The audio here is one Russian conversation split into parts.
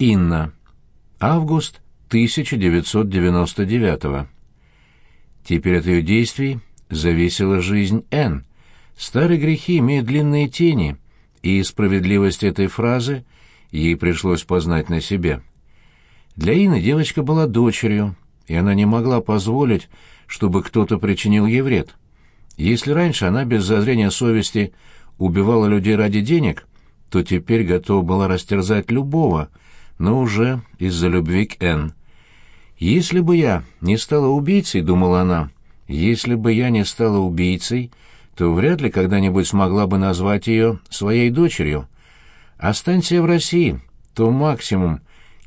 Инна. Август 1999 Теперь от ее действий зависела жизнь Н. Старые грехи имеют длинные тени, и справедливость этой фразы ей пришлось познать на себе. Для Инны девочка была дочерью, и она не могла позволить, чтобы кто-то причинил ей вред. Если раньше она без зазрения совести убивала людей ради денег, то теперь готова была растерзать любого, но уже из-за любви к Энн. «Если бы я не стала убийцей, — думала она, — если бы я не стала убийцей, то вряд ли когда-нибудь смогла бы назвать ее своей дочерью. Останься в России, то максимум,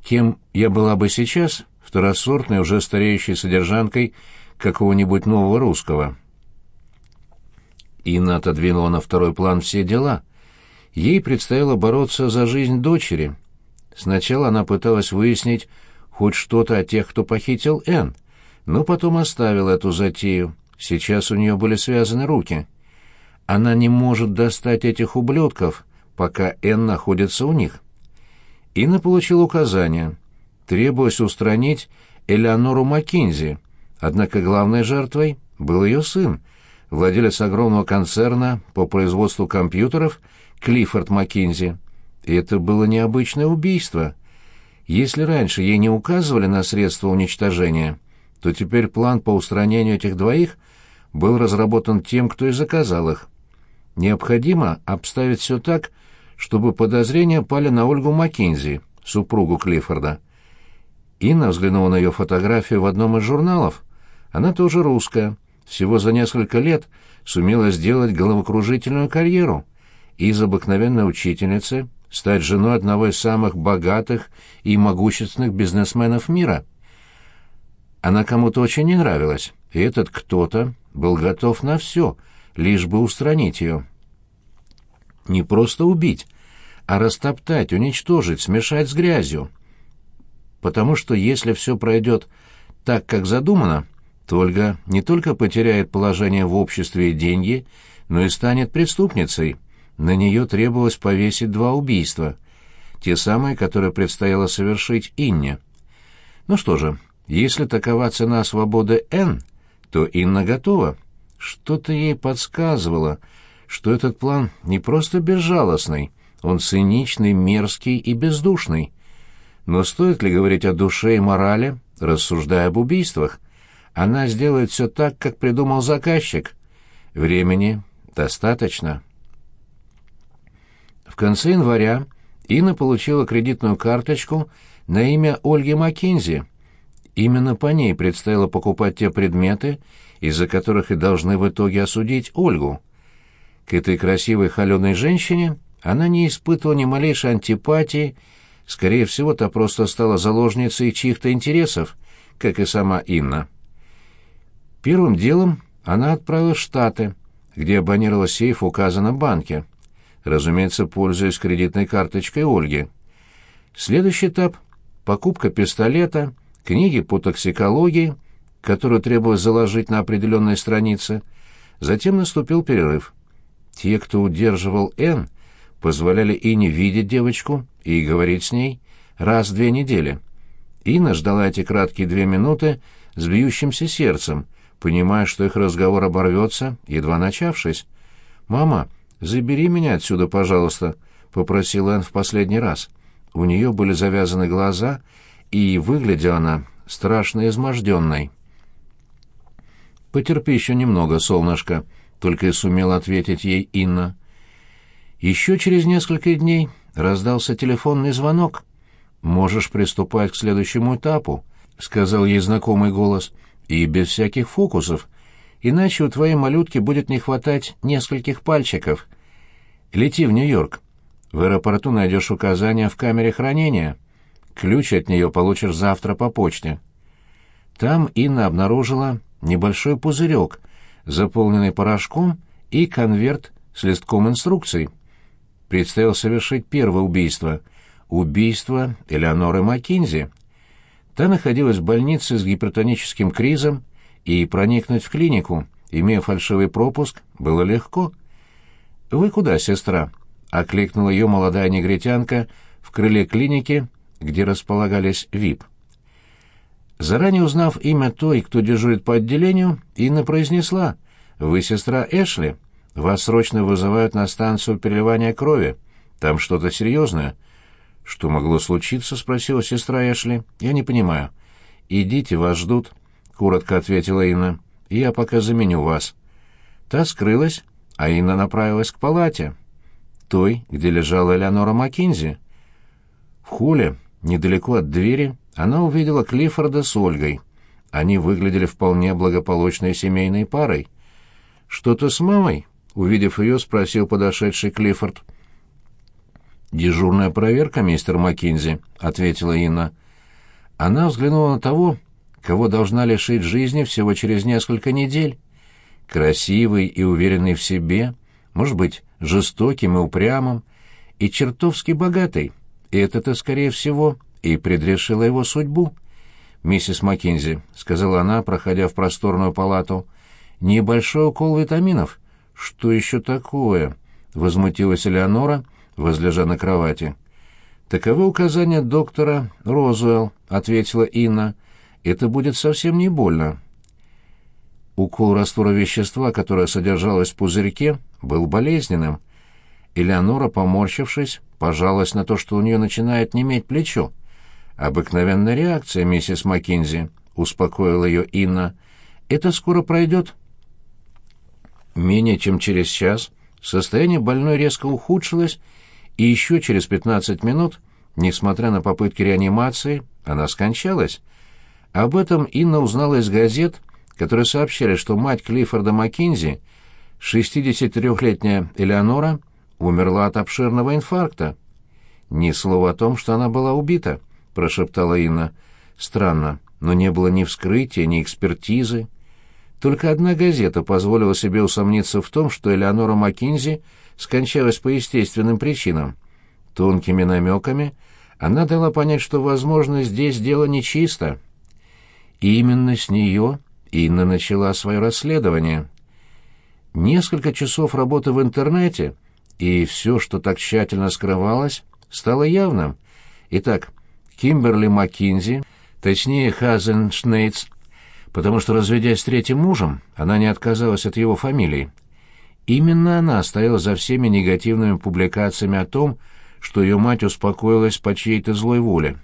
кем я была бы сейчас, второсортной, уже стареющей содержанкой какого-нибудь нового русского». Инна отодвинула на второй план все дела. Ей предстояло бороться за жизнь дочери. Сначала она пыталась выяснить хоть что-то о тех, кто похитил Энн, но потом оставила эту затею. Сейчас у нее были связаны руки. Она не может достать этих ублюдков, пока Энн находится у них. Инна получила указание. Требовалось устранить Элеонору Маккинзи, однако главной жертвой был ее сын, владелец огромного концерна по производству компьютеров Клиффорд Маккинзи. И это было необычное убийство. Если раньше ей не указывали на средства уничтожения, то теперь план по устранению этих двоих был разработан тем, кто и заказал их. Необходимо обставить все так, чтобы подозрения пали на Ольгу Маккинзи, супругу Клиффорда. Инна взглянула на ее фотографию в одном из журналов. Она тоже русская, всего за несколько лет сумела сделать головокружительную карьеру. Из обыкновенной учительницы стать женой одного из самых богатых и могущественных бизнесменов мира. Она кому-то очень не нравилась, и этот кто-то был готов на все, лишь бы устранить ее. Не просто убить, а растоптать, уничтожить, смешать с грязью. Потому что если все пройдет так, как задумано, то Ольга не только потеряет положение в обществе и деньги, но и станет преступницей — на нее требовалось повесить два убийства, те самые, которые предстояло совершить Инне. Ну что же, если такова цена свободы Н, то Инна готова. Что-то ей подсказывало, что этот план не просто безжалостный, он циничный, мерзкий и бездушный. Но стоит ли говорить о душе и морали, рассуждая об убийствах? Она сделает все так, как придумал заказчик. Времени достаточно. В конце января Инна получила кредитную карточку на имя Ольги Маккензи. Именно по ней предстояло покупать те предметы, из-за которых и должны в итоге осудить Ольгу. К этой красивой холеной женщине она не испытывала ни малейшей антипатии, скорее всего, та просто стала заложницей чьих-то интересов, как и сама Инна. Первым делом она отправилась в Штаты, где абонировала сейф в указанном банке разумеется, пользуясь кредитной карточкой Ольги. Следующий этап — покупка пистолета, книги по токсикологии, которую требовалось заложить на определенные страницы. Затем наступил перерыв. Те, кто удерживал Н, позволяли и не видеть девочку, и говорить с ней раз в две недели. Инна ждала эти краткие две минуты с бьющимся сердцем, понимая, что их разговор оборвется, едва начавшись. «Мама, «Забери меня отсюда, пожалуйста», — попросил Энн в последний раз. У нее были завязаны глаза, и выглядела она страшно изможденной. «Потерпи еще немного, солнышко», — только и сумела ответить ей Инна. Еще через несколько дней раздался телефонный звонок. «Можешь приступать к следующему этапу», — сказал ей знакомый голос, — «и без всяких фокусов иначе у твоей малютки будет не хватать нескольких пальчиков. Лети в Нью-Йорк. В аэропорту найдешь указания в камере хранения. Ключ от нее получишь завтра по почте. Там Инна обнаружила небольшой пузырек, заполненный порошком, и конверт с листком инструкций. Предстояло совершить первое убийство — убийство Элеоноры Маккинзи. Та находилась в больнице с гипертоническим кризом, и проникнуть в клинику, имея фальшивый пропуск, было легко. «Вы куда, сестра?» — окликнула ее молодая негритянка в крыле клиники где располагались ВИП. Заранее узнав имя той, кто дежурит по отделению, Инна произнесла «Вы сестра Эшли? Вас срочно вызывают на станцию переливания крови. Там что-то серьезное». «Что могло случиться?» — спросила сестра Эшли. «Я не понимаю». «Идите, вас ждут», — коротко ответила Инна. «Я пока заменю вас». Та скрылась, а Инна направилась к палате, той, где лежала Элеонора Маккинзи. В холле, недалеко от двери, она увидела Клиффорда с Ольгой. Они выглядели вполне благополучной семейной парой. «Что-то с мамой?» — увидев ее, спросил подошедший Клиффорд. «Дежурная проверка, мистер Маккинзи», — ответила Инна. Она взглянула на того, кого должна лишить жизни всего через несколько недель. Красивый и уверенный в себе, может быть, жестоким и упрямым, и чертовски богатый. И это-то, скорее всего, и предрешила его судьбу. «Миссис Маккинзи», — сказала она, проходя в просторную палату, — «небольшой укол витаминов». «Что еще такое?» — возмутилась Элеонора, возлежа на кровати. «Таковы указания доктора Розуэлл», — ответила Инна. «Это будет совсем не больно». Укол раствора вещества, которое содержалось в пузырьке, был болезненным. Элеонора, поморщившись, пожалась на то, что у нее начинает неметь плечо. «Обыкновенная реакция, миссис Маккинзи», — успокоила ее Инна. «Это скоро пройдет». Менее чем через час состояние больной резко ухудшилось, и еще через пятнадцать минут, несмотря на попытки реанимации, она скончалась. Об этом Инна узнала из газет, которые сообщали, что мать Клиффорда Маккинзи, 63-летняя Элеонора, умерла от обширного инфаркта. Ни слова о том, что она была убита. — прошептала Инна. «Странно, но не было ни вскрытия, ни экспертизы. Только одна газета позволила себе усомниться в том, что Элеонора Маккинзи скончалась по естественным причинам. Тонкими намеками она дала понять, что, возможно, здесь дело нечисто. И именно с нее Инна начала свое расследование. Несколько часов работы в интернете, и все, что так тщательно скрывалось, стало явным. Итак, Кимберли Маккинзи, точнее Хазен Шнейц, потому что, разведясь с третьим мужем, она не отказалась от его фамилии. Именно она стояла за всеми негативными публикациями о том, что ее мать успокоилась по чьей-то злой воле.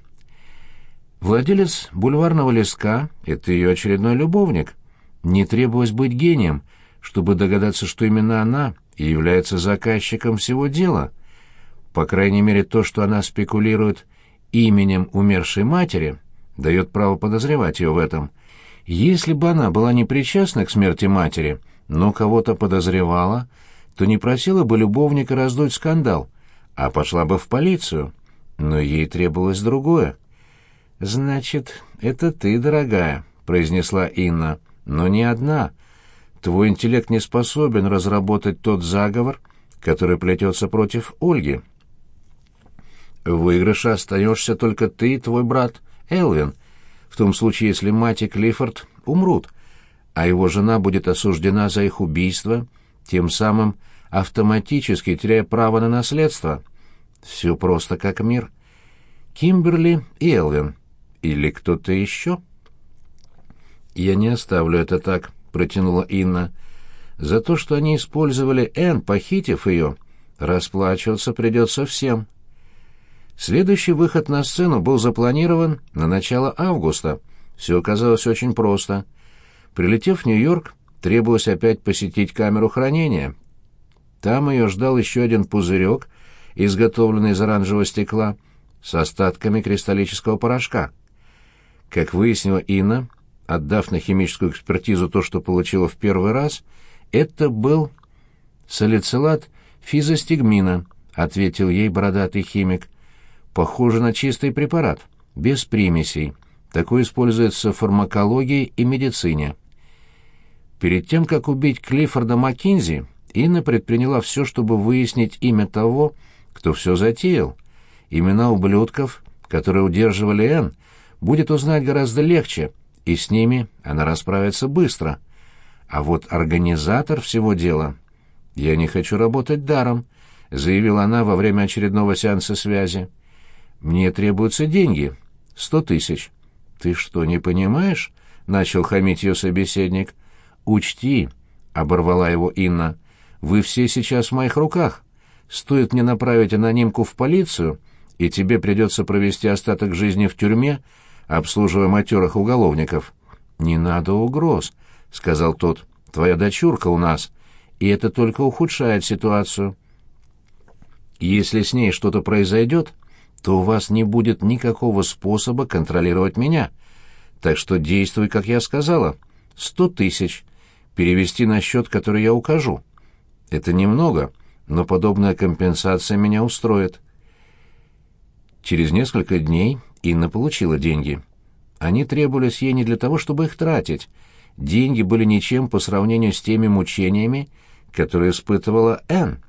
Владелец бульварного леска — это ее очередной любовник. Не требовалось быть гением, чтобы догадаться, что именно она и является заказчиком всего дела. По крайней мере, то, что она спекулирует именем умершей матери, дает право подозревать ее в этом. Если бы она была не причастна к смерти матери, но кого-то подозревала, то не просила бы любовника раздуть скандал, а пошла бы в полицию. Но ей требовалось другое. «Значит, это ты, дорогая», — произнесла Инна, — «но не одна. Твой интеллект не способен разработать тот заговор, который плетется против Ольги». В выигрыше остаешься только ты и твой брат Элвин, в том случае, если мать и Клиффорд умрут, а его жена будет осуждена за их убийство, тем самым автоматически теряя право на наследство. Все просто как мир. Кимберли и Элвин. Или кто-то еще? «Я не оставлю это так», — протянула Инна. «За то, что они использовали Энн, похитив ее, расплачиваться придется всем». Следующий выход на сцену был запланирован на начало августа. Все оказалось очень просто. Прилетев в Нью-Йорк, требовалось опять посетить камеру хранения. Там ее ждал еще один пузырек, изготовленный из оранжевого стекла, с остатками кристаллического порошка. Как выяснила Инна, отдав на химическую экспертизу то, что получила в первый раз, это был салицилат физостигмина, ответил ей бородатый химик. Похоже на чистый препарат, без примесей. Такой используется в фармакологии и медицине. Перед тем, как убить Клиффорда Маккинзи, Инна предприняла все, чтобы выяснить имя того, кто все затеял. Имена ублюдков, которые удерживали Энн, будет узнать гораздо легче, и с ними она расправится быстро. А вот организатор всего дела... «Я не хочу работать даром», — заявила она во время очередного сеанса связи. Мне требуются деньги. Сто тысяч. Ты что, не понимаешь? Начал хамить ее собеседник. Учти, оборвала его Инна. Вы все сейчас в моих руках. Стоит мне направить анонимку в полицию, и тебе придется провести остаток жизни в тюрьме, обслуживая матерых уголовников. Не надо угроз, сказал тот. Твоя дочурка у нас, и это только ухудшает ситуацию. Если с ней что-то произойдет, то у вас не будет никакого способа контролировать меня. Так что действуй, как я сказала. Сто тысяч. Перевести на счет, который я укажу. Это немного, но подобная компенсация меня устроит. Через несколько дней Инна получила деньги. Они требовались ей не для того, чтобы их тратить. Деньги были ничем по сравнению с теми мучениями, которые испытывала Энн.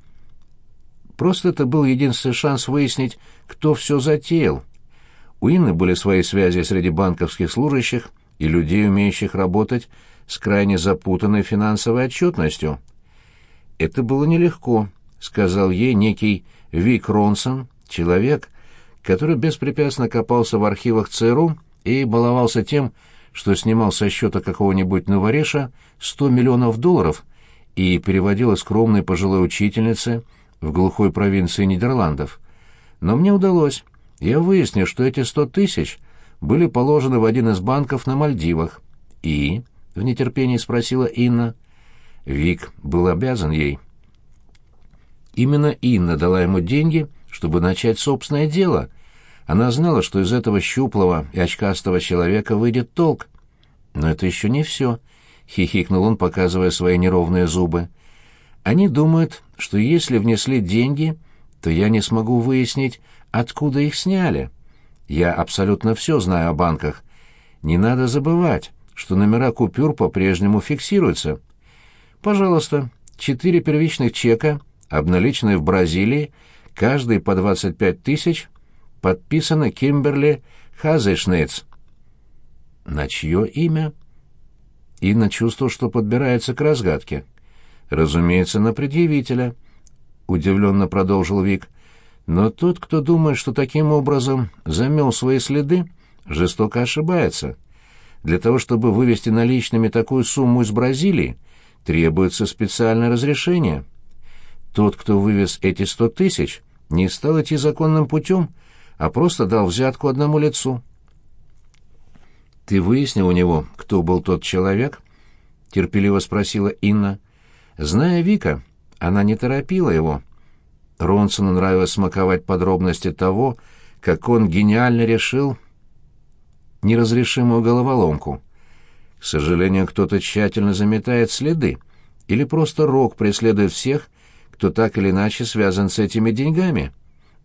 Просто это был единственный шанс выяснить, кто все затеял. У Инны были свои связи среди банковских служащих и людей, умеющих работать с крайне запутанной финансовой отчетностью. «Это было нелегко», — сказал ей некий Вик Ронсон, человек, который беспрепятственно копался в архивах ЦРУ и баловался тем, что снимал со счета какого-нибудь новореша 100 миллионов долларов и переводил скромной пожилой учительнице — в глухой провинции Нидерландов. Но мне удалось. Я выяснил, что эти сто тысяч были положены в один из банков на Мальдивах. «И?» — в нетерпении спросила Инна. Вик был обязан ей. Именно Инна дала ему деньги, чтобы начать собственное дело. Она знала, что из этого щуплого и очкастого человека выйдет толк. «Но это еще не все», — хихикнул он, показывая свои неровные зубы. Они думают, что если внесли деньги, то я не смогу выяснить, откуда их сняли. Я абсолютно все знаю о банках. Не надо забывать, что номера купюр по-прежнему фиксируются. Пожалуйста, четыре первичных чека, обналиченные в Бразилии, каждый по 25 тысяч, подписаны Кимберли Хазешнец. На чье имя? Инна чувствовал, что подбирается к разгадке. Разумеется, на предъявителя, удивленно продолжил Вик. Но тот, кто думает, что таким образом замел свои следы, жестоко ошибается. Для того, чтобы вывести наличными такую сумму из Бразилии, требуется специальное разрешение. Тот, кто вывез эти сто тысяч, не стал идти законным путем, а просто дал взятку одному лицу. «Ты выяснил у него, кто был тот человек?» — терпеливо спросила Инна. Зная Вика, она не торопила его. Ронсону нравилось смаковать подробности того, как он гениально решил неразрешимую головоломку. К сожалению, кто-то тщательно заметает следы, или просто Рок преследует всех, кто так или иначе связан с этими деньгами.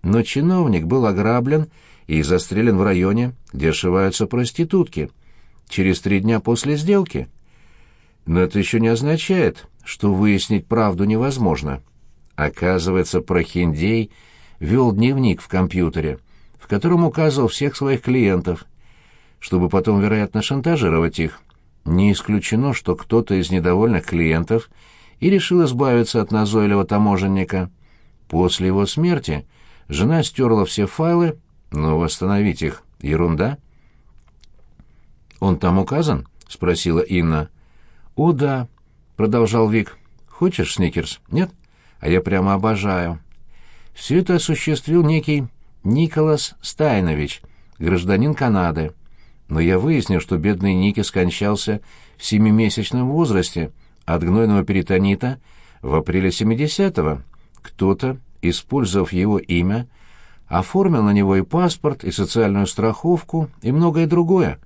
Но чиновник был ограблен и застрелен в районе, где ошиваются проститутки, через три дня после сделки. Но это еще не означает, что выяснить правду невозможно. Оказывается, Прохиндей вел дневник в компьютере, в котором указывал всех своих клиентов, чтобы потом, вероятно, шантажировать их. Не исключено, что кто-то из недовольных клиентов и решил избавиться от назойливого таможенника. После его смерти жена стерла все файлы, но восстановить их — ерунда. «Он там указан?» — спросила Инна. «О, да», — продолжал Вик. «Хочешь сникерс? Нет? А я прямо обожаю». Все это осуществил некий Николас Стайнович, гражданин Канады. Но я выяснил, что бедный Ники скончался в семимесячном возрасте от гнойного перитонита в апреле 70-го. Кто-то, использовав его имя, оформил на него и паспорт, и социальную страховку, и многое другое.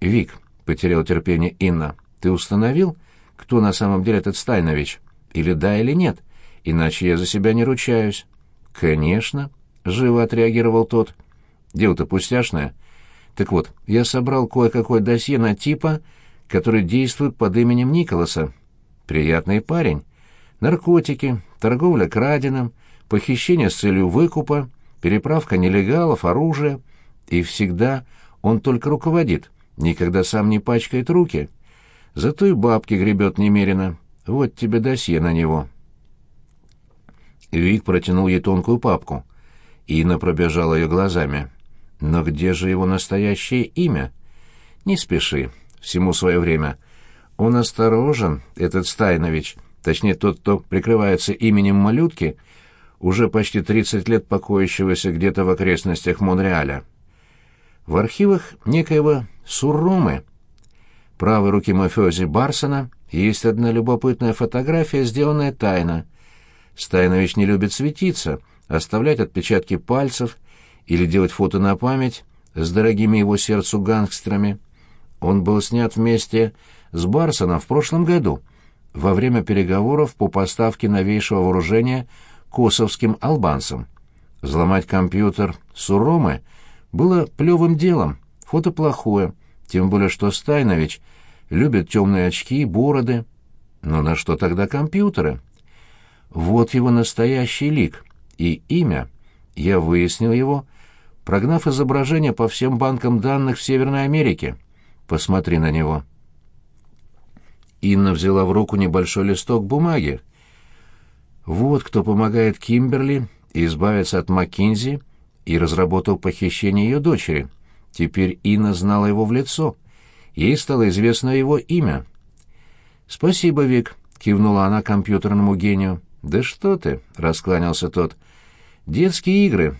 «Вик», — потерял терпение Инна, — «ты установил, кто на самом деле этот Стайнович, или да, или нет, иначе я за себя не ручаюсь». «Конечно», — живо отреагировал тот. «Дело-то пустяшное. Так вот, я собрал кое-какое досье на типа, который действует под именем Николаса. Приятный парень. Наркотики, торговля краденым, похищение с целью выкупа, переправка нелегалов, оружие. И всегда он только руководит, никогда сам не пачкает руки». Зато и бабки гребет немерено. Вот тебе досье на него». Вик протянул ей тонкую папку. Инна пробежала ее глазами. «Но где же его настоящее имя?» «Не спеши. Всему свое время. Он осторожен, этот Стайнович, точнее тот, кто прикрывается именем малютки, уже почти 30 лет покоящегося где-то в окрестностях Монреаля. В архивах некоего Сурромы, правой руки мафиози Барсона, есть одна любопытная фотография, сделанная тайно. Стайнович не любит светиться, оставлять отпечатки пальцев или делать фото на память с дорогими его сердцу гангстерами. Он был снят вместе с Барсоном в прошлом году, во время переговоров по поставке новейшего вооружения косовским албанцам. Взломать компьютер Суромы было плевым делом, фото плохое, тем более что Стайнович любит темные очки, бороды. Но на что тогда компьютеры? Вот его настоящий лик и имя. Я выяснил его, прогнав изображение по всем банкам данных в Северной Америке. Посмотри на него. Инна взяла в руку небольшой листок бумаги. Вот кто помогает Кимберли избавиться от Маккинзи и разработал похищение ее дочери. Теперь Инна знала его в лицо. Ей стало известно его имя. «Спасибо, Вик», — кивнула она компьютерному гению. «Да что ты», — раскланялся тот. «Детские игры.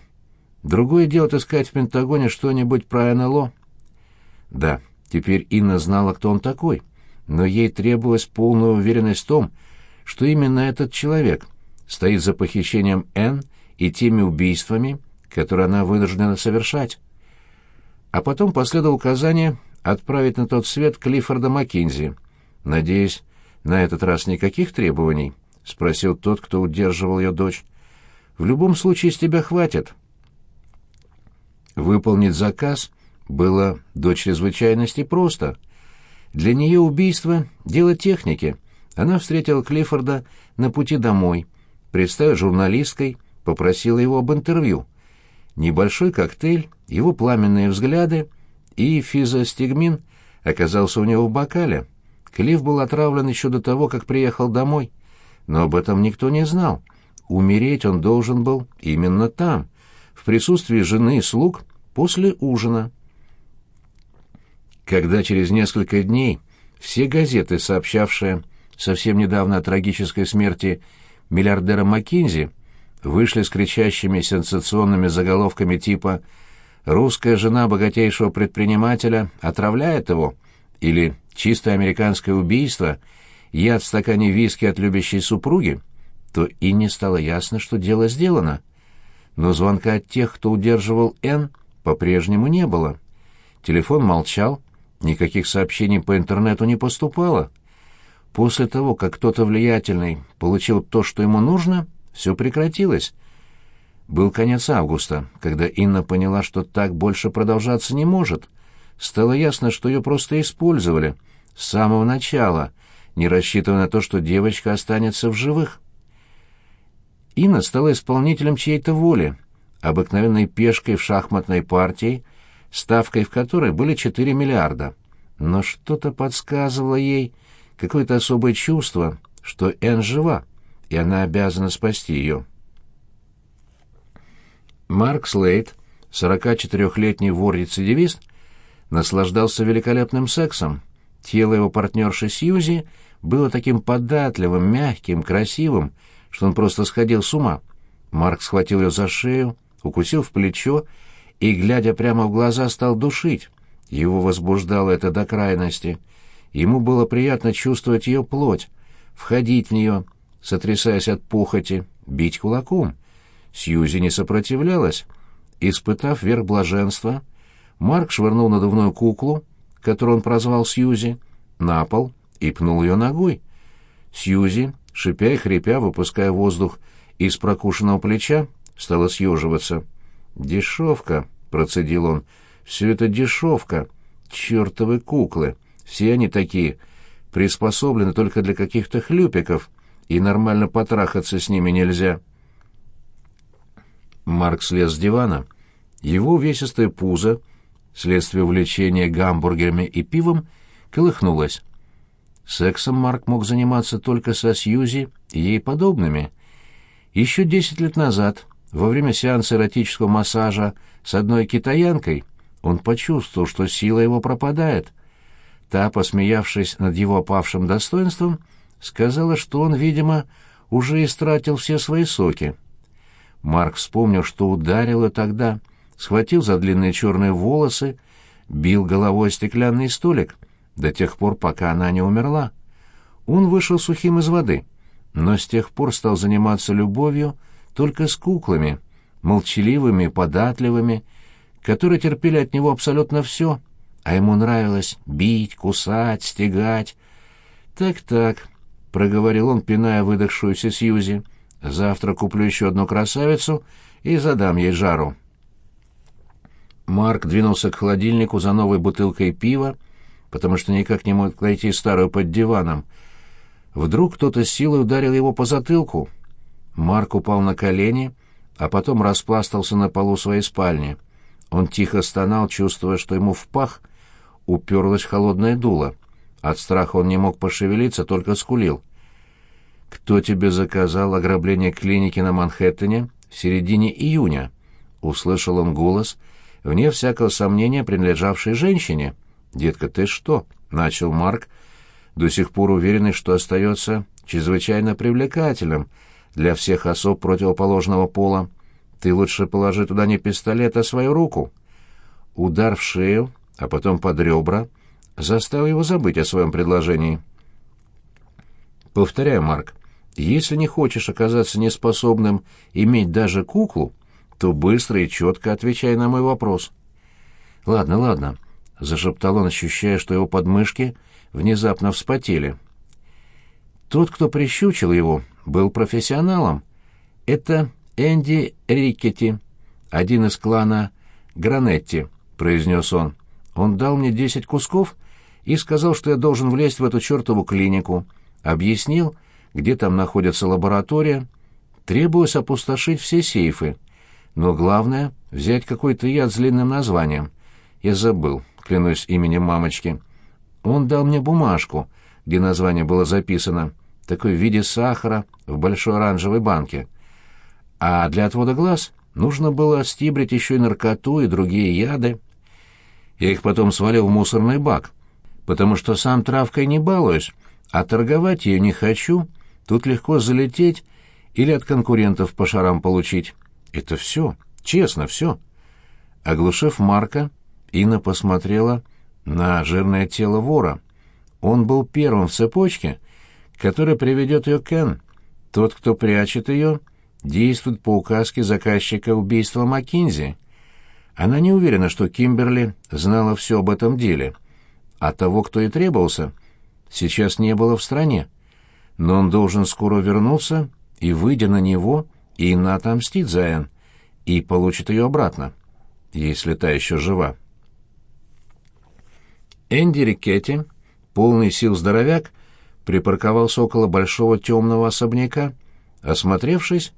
Другое дело отыскать в Пентагоне что-нибудь про НЛО». Да, теперь Инна знала, кто он такой, но ей требовалась полная уверенность в том, что именно этот человек стоит за похищением Н и теми убийствами, которые она вынуждена совершать. А потом последовало указание отправить на тот свет Клиффорда Маккинзи. «Надеюсь, на этот раз никаких требований?» — спросил тот, кто удерживал ее дочь. «В любом случае с тебя хватит». Выполнить заказ было до чрезвычайности просто. Для нее убийство — дело техники. Она встретила Клиффорда на пути домой, представила журналисткой, попросила его об интервью. Небольшой коктейль, его пламенные взгляды и физостигмин оказался у него в бокале. Клифф был отравлен еще до того, как приехал домой. Но об этом никто не знал. Умереть он должен был именно там, в присутствии жены и слуг, после ужина. Когда через несколько дней все газеты, сообщавшие совсем недавно о трагической смерти миллиардера Маккинзи, вышли с кричащими сенсационными заголовками типа «Русская жена богатейшего предпринимателя отравляет его» или «Чистое американское убийство», «Яд в стакане виски от любящей супруги», то и не стало ясно, что дело сделано. Но звонка от тех, кто удерживал Н, по-прежнему не было. Телефон молчал, никаких сообщений по интернету не поступало. После того, как кто-то влиятельный получил то, что ему нужно, все прекратилось. Был конец августа, когда Инна поняла, что так больше продолжаться не может. Стало ясно, что ее просто использовали с самого начала, не рассчитывая на то, что девочка останется в живых. Инна стала исполнителем чьей-то воли, обыкновенной пешкой в шахматной партии, ставкой в которой были 4 миллиарда. Но что-то подсказывало ей, какое-то особое чувство, что Энн жива и она обязана спасти ее. Марк Слейд, 44-летний вор-рецидивист, наслаждался великолепным сексом. Тело его партнерши Сьюзи было таким податливым, мягким, красивым, что он просто сходил с ума. Марк схватил ее за шею, укусил в плечо и, глядя прямо в глаза, стал душить. Его возбуждало это до крайности. Ему было приятно чувствовать ее плоть, входить в нее, сотрясаясь от похоти, бить кулаком. Сьюзи не сопротивлялась. Испытав верх блаженства, Марк швырнул надувную куклу, которую он прозвал Сьюзи, на пол и пнул ее ногой. Сьюзи, шипя и хрипя, выпуская воздух из прокушенного плеча, стала съеживаться. «Дешевка», — процедил он, — «все это дешевка. Чертовы куклы. Все они такие, приспособлены только для каких-то хлюпиков» и нормально потрахаться с ними нельзя. Марк слез с дивана. Его увесистое пузо, следствие увлечения гамбургерами и пивом, колыхнулось. Сексом Марк мог заниматься только со Сьюзи и ей подобными. Еще десять лет назад во время сеанса эротического массажа с одной китаянкой, он почувствовал, что сила его пропадает. Та, посмеявшись над его опавшим достоинством, сказала, что он, видимо, уже истратил все свои соки. Марк вспомнил, что ударил ее тогда, схватил за длинные черные волосы, бил головой стеклянный столик до тех пор, пока она не умерла. Он вышел сухим из воды, но с тех пор стал заниматься любовью только с куклами, молчаливыми, податливыми, которые терпели от него абсолютно все, а ему нравилось бить, кусать, стегать. «Так-так», — проговорил он, пиная выдохшуюся Сьюзи, — «завтра куплю еще одну красавицу и задам ей жару». Марк двинулся к холодильнику за новой бутылкой пива, потому что никак не мог найти старую под диваном. Вдруг кто-то силой ударил его по затылку. Марк упал на колени, а потом распластался на полу своей спальни. Он тихо стонал, чувствуя, что ему в пах уперлось холодное дуло. От страха он не мог пошевелиться, только скулил. «Кто тебе заказал ограбление клиники на Манхэттене в середине июня?» Услышал он голос, вне всякого сомнения принадлежавшей женщине. «Детка, ты что?» — начал Марк, до сих пор уверенный, что остается чрезвычайно привлекательным для всех особ противоположного пола. Ты лучше положи туда не пистолет, а свою руку. Удар в шею, а потом под ребра, заставил его забыть о своем предложении. Повторяю, Марк, если не хочешь оказаться неспособным иметь даже куклу, то быстро и четко отвечай на мой вопрос. Ладно, ладно, зашептал он, ощущая, что его подмышки внезапно вспотели. Тот, кто прищучил его, был профессионалом. Это Энди Рикетти, один из клана Гранетти, произнес он. Он дал мне десять кусков и сказал, что я должен влезть в эту чертову клинику. Объяснил, где там находится лаборатория. Требуется опустошить все сейфы. Но главное — взять какой-то яд с длинным названием. Я забыл, клянусь именем мамочки. Он дал мне бумажку, где название было записано, такой в виде сахара в большой оранжевой банке а для отвода глаз нужно было стибрить еще и наркоту и другие яды. Я их потом свалил в мусорный бак, потому что сам травкой не балуюсь, а торговать ее не хочу, тут легко залететь или от конкурентов по шарам получить. Это все, честно, все. Оглушив Марка, Инна посмотрела на жирное тело вора. Он был первым в цепочке, который приведет ее Кен. Тот, кто прячет ее, действует по указке заказчика убийства Маккинзи. Она не уверена, что Кимберли знала все об этом деле, а того, кто и требовался, сейчас не было в стране. Но он должен скоро вернуться, и, выйдя на него, Инна отомстит за Энн и получит ее обратно, если та еще жива. Энди Рикетти, полный сил здоровяк, припарковался около большого темного особняка. Осмотревшись,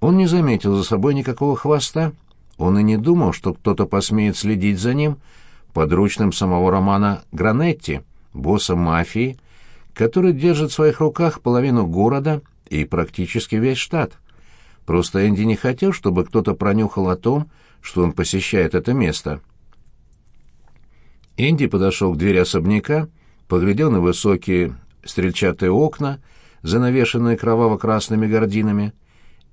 он не заметил за собой никакого хвоста. Он и не думал, что кто-то посмеет следить за ним, подручным самого Романа Гранетти, босса мафии, который держит в своих руках половину города и практически весь штат. Просто Энди не хотел, чтобы кто-то пронюхал о том, что он посещает это место. Энди подошел к двери особняка, поглядел на высокие стрельчатые окна, занавешенные кроваво-красными гардинами,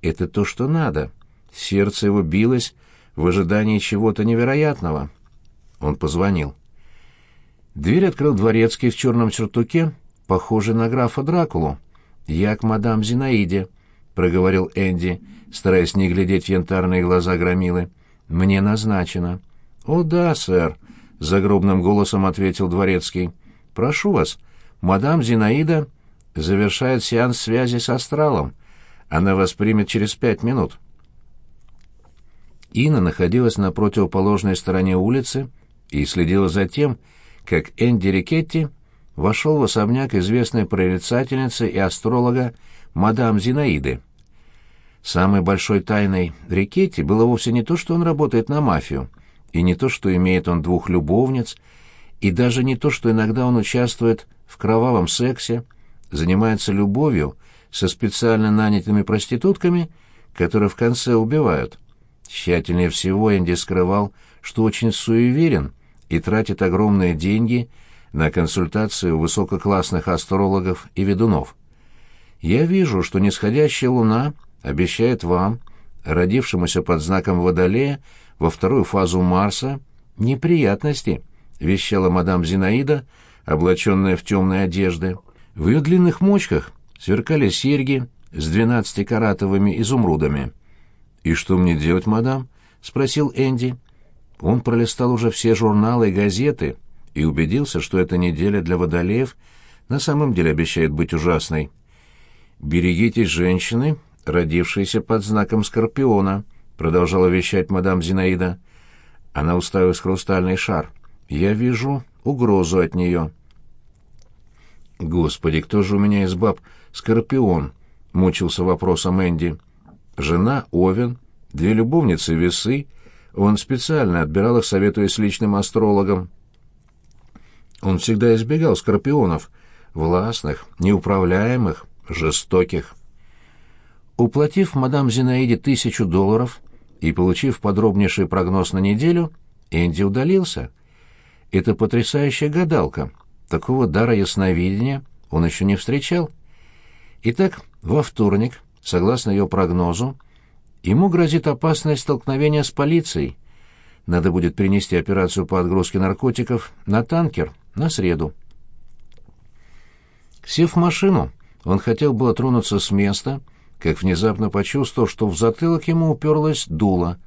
это то, что надо. Сердце его билось в ожидании чего-то невероятного. Он позвонил. Дверь открыл дворецкий в черном сюртуке, похожий на графа Дракулу. «Я к мадам Зинаиде», — проговорил Энди, стараясь не глядеть в янтарные глаза громилы. «Мне назначено». «О да, сэр», — загробным голосом ответил дворецкий. «Прошу вас, мадам Зинаида завершает сеанс связи с астралом. Она воспримет через пять минут. Инна находилась на противоположной стороне улицы и следила за тем, как Энди Рикетти вошел в особняк известной прорицательницы и астролога мадам Зинаиды. Самой большой тайной Рикетти было вовсе не то, что он работает на мафию, и не то, что имеет он двух любовниц, и даже не то, что иногда он участвует в кровавом сексе, занимается любовью со специально нанятыми проститутками, которые в конце убивают. Тщательнее всего Энди скрывал, что очень суеверен и тратит огромные деньги на консультации у высококлассных астрологов и ведунов. Я вижу, что нисходящая луна обещает вам, родившемуся под знаком Водолея, во вторую фазу Марса, неприятности, вещала мадам Зинаида, облаченная в темные одежды. В ее длинных мочках сверкали серьги с двенадцатикаратовыми изумрудами. «И что мне делать, мадам?» — спросил Энди. Он пролистал уже все журналы и газеты и убедился, что эта неделя для водолеев на самом деле обещает быть ужасной. «Берегитесь женщины, родившейся под знаком Скорпиона», — продолжала вещать мадам Зинаида. Она уставилась в хрустальный шар. «Я вижу угрозу от нее». «Господи, кто же у меня из баб Скорпион?» — мучился вопросом Энди. «Жена Овен, две любовницы Весы. Он специально отбирал их, советуясь с личным астрологом. Он всегда избегал Скорпионов, властных, неуправляемых, жестоких». Уплатив мадам Зинаиде тысячу долларов и получив подробнейший прогноз на неделю, Энди удалился. Это потрясающая гадалка. Такого дара ясновидения он еще не встречал. Итак, во вторник, согласно ее прогнозу, ему грозит опасность столкновения с полицией. Надо будет принести операцию по отгрузке наркотиков на танкер на среду. Сев в машину, он хотел было тронуться с места — как внезапно почувствовал, что в затылок ему уперлось дуло.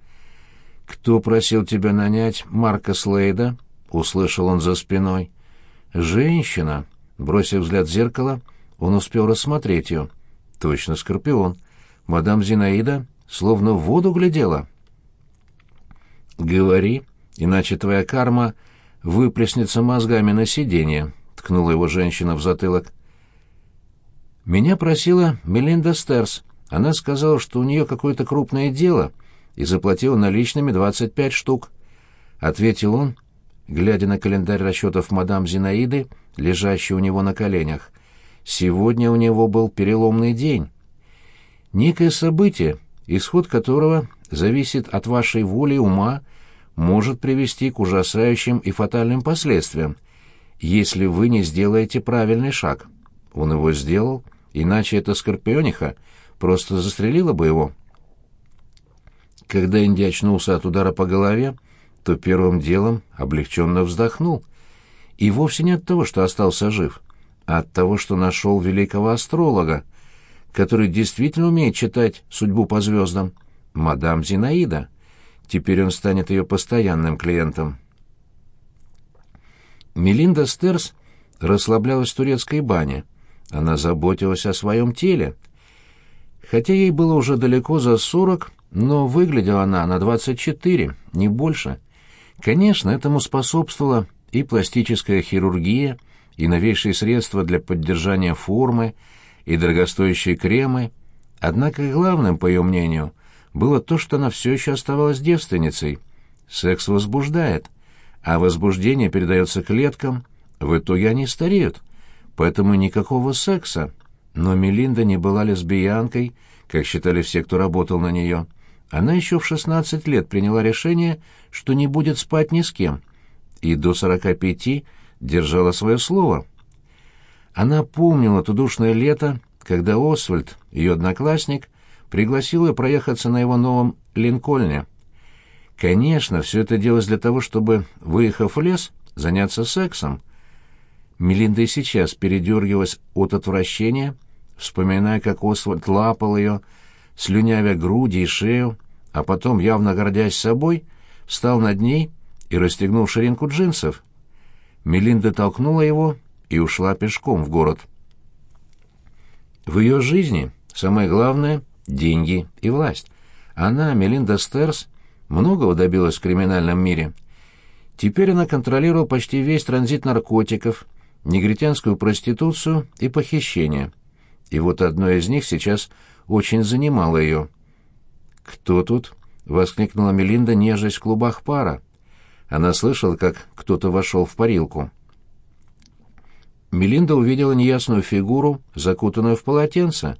«Кто просил тебя нанять Марка Слейда?» — услышал он за спиной. «Женщина!» — бросив взгляд в зеркало, он успел рассмотреть ее. «Точно Скорпион. Мадам Зинаида словно в воду глядела». «Говори, иначе твоя карма выплеснется мозгами на сиденье», — ткнула его женщина в затылок. Меня просила Мелинда Стерс. Она сказала, что у нее какое-то крупное дело, и заплатила наличными 25 штук. Ответил он, глядя на календарь расчетов мадам Зинаиды, лежащий у него на коленях. Сегодня у него был переломный день. Некое событие, исход которого зависит от вашей воли и ума, может привести к ужасающим и фатальным последствиям, если вы не сделаете правильный шаг. Он его сделал — иначе эта скорпиониха просто застрелила бы его. Когда Инди очнулся от удара по голове, то первым делом облегченно вздохнул. И вовсе не от того, что остался жив, а от того, что нашел великого астролога, который действительно умеет читать судьбу по звездам, мадам Зинаида. Теперь он станет ее постоянным клиентом. Мелинда Стерс расслаблялась в турецкой бане — она заботилась о своем теле. Хотя ей было уже далеко за сорок, но выглядела она на двадцать четыре, не больше. Конечно, этому способствовала и пластическая хирургия, и новейшие средства для поддержания формы, и дорогостоящие кремы. Однако главным, по ее мнению, было то, что она все еще оставалась девственницей. Секс возбуждает, а возбуждение передается клеткам, в итоге они стареют поэтому никакого секса. Но Мелинда не была лесбиянкой, как считали все, кто работал на нее. Она еще в 16 лет приняла решение, что не будет спать ни с кем, и до 45 держала свое слово. Она помнила то душное лето, когда Освальд, ее одноклассник, пригласил ее проехаться на его новом Линкольне. Конечно, все это делалось для того, чтобы, выехав в лес, заняться сексом, Мелинда и сейчас передергивалась от отвращения, вспоминая, как Освальд лапал ее, слюнявя груди и шею, а потом, явно гордясь собой, встал над ней и расстегнул ширинку джинсов. Мелинда толкнула его и ушла пешком в город. В ее жизни самое главное — деньги и власть. Она, Мелинда Стерс, многого добилась в криминальном мире. Теперь она контролировала почти весь транзит наркотиков — негритянскую проституцию и похищение. И вот одно из них сейчас очень занимало ее. «Кто тут?» — воскликнула Мелинда, нежесть в клубах пара. Она слышала, как кто-то вошел в парилку. Мелинда увидела неясную фигуру, закутанную в полотенце.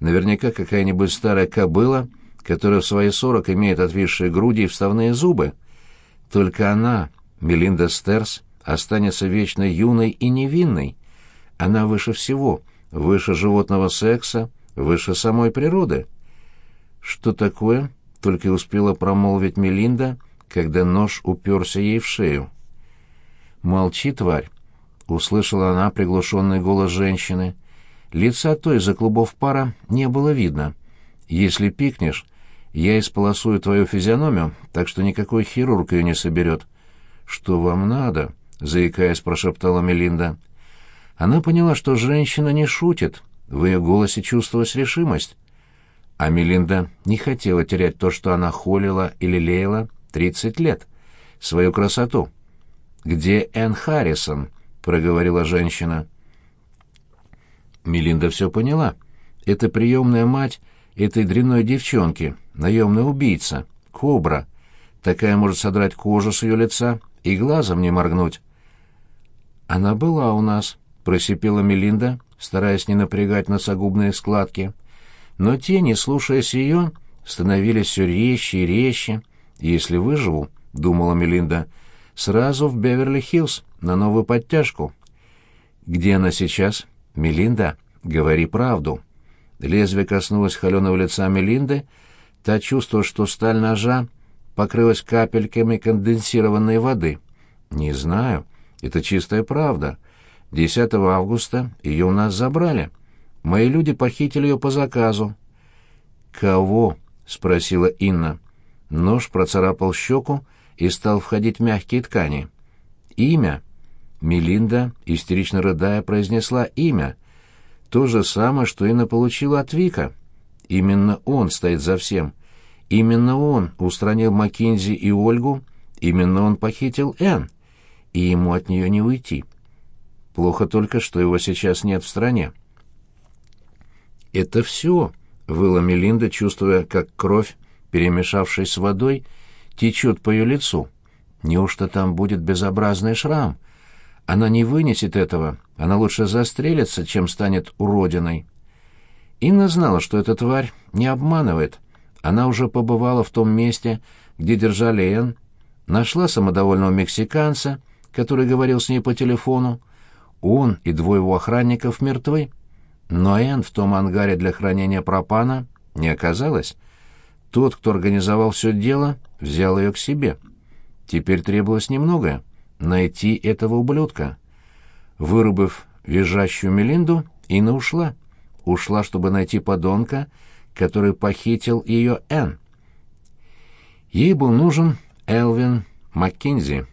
Наверняка какая-нибудь старая кобыла, которая в свои сорок имеет отвисшие груди и вставные зубы. Только она, Мелинда Стерс, останется вечно юной и невинной. Она выше всего, выше животного секса, выше самой природы. Что такое? Только и успела промолвить Мелинда, когда нож уперся ей в шею. «Молчи, тварь!» — услышала она приглушенный голос женщины. Лица той за клубов пара не было видно. «Если пикнешь, я исполосую твою физиономию, так что никакой хирург ее не соберет». «Что вам надо?» — заикаясь, прошептала Мелинда. Она поняла, что женщина не шутит. В ее голосе чувствовалась решимость. А Мелинда не хотела терять то, что она холила или лелеяла тридцать лет. Свою красоту. «Где Энн Харрисон?» — проговорила женщина. Мелинда все поняла. Это приемная мать этой дрянной девчонки, наемная убийца, кобра. Такая может содрать кожу с ее лица и глазом не моргнуть. «Она была у нас», — просипела Мелинда, стараясь не напрягать носогубные складки. Но тени, слушаясь ее, становились все резче и резче. «Если выживу», — думала Мелинда, — «сразу в Беверли-Хиллз на новую подтяжку». «Где она сейчас?» «Мелинда, говори правду». Лезвие коснулось холеного лица Мелинды, та чувствовала, что сталь ножа покрылась капельками конденсированной воды. «Не знаю. Это чистая правда. 10 августа ее у нас забрали. Мои люди похитили ее по заказу». «Кого?» — спросила Инна. Нож процарапал щеку и стал входить в мягкие ткани. «Имя?» Мелинда, истерично рыдая, произнесла имя. То же самое, что Инна получила от Вика. Именно он стоит за всем. Именно он устранил Маккензи и Ольгу. Именно он похитил Энн. И ему от нее не уйти. Плохо только, что его сейчас нет в стране. «Это все», — выла Мелинда, чувствуя, как кровь, перемешавшись с водой, течет по ее лицу. «Неужто там будет безобразный шрам?» Она не вынесет этого, она лучше застрелится, чем станет уродиной. Инна знала, что эта тварь не обманывает. Она уже побывала в том месте, где держали Энн, нашла самодовольного мексиканца, который говорил с ней по телефону. Он и двое его охранников мертвы. Но Энн в том ангаре для хранения пропана не оказалось. Тот, кто организовал все дело, взял ее к себе. Теперь требовалось немногое найти этого ублюдка. Вырубив визжащую Мелинду, Инна ушла. Ушла, чтобы найти подонка, который похитил ее Энн. Ей был нужен Элвин Маккинзи.